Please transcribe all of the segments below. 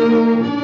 Música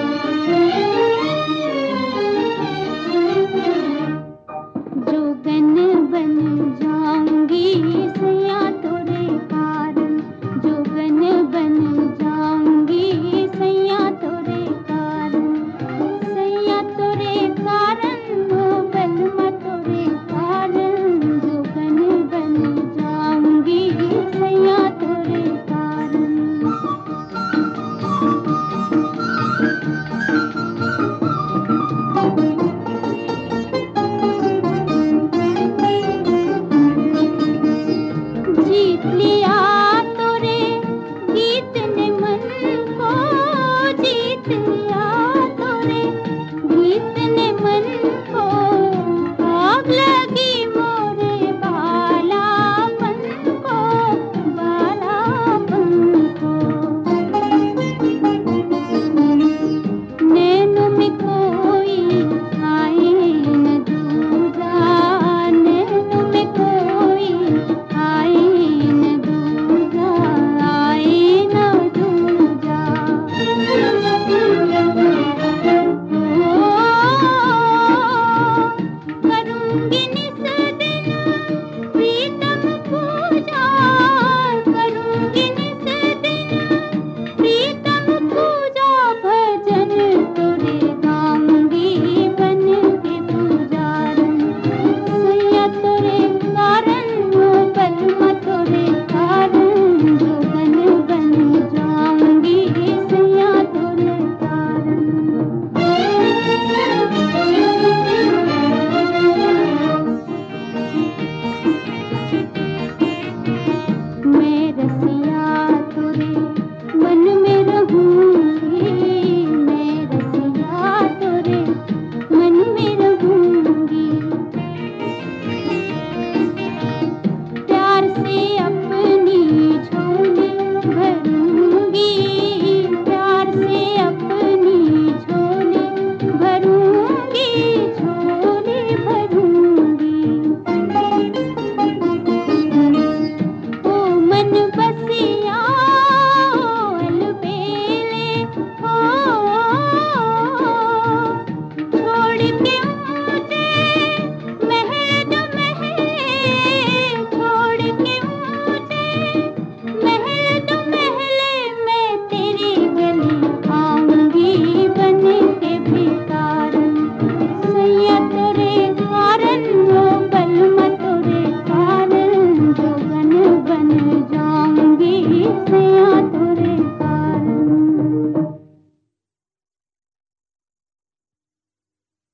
sweetly.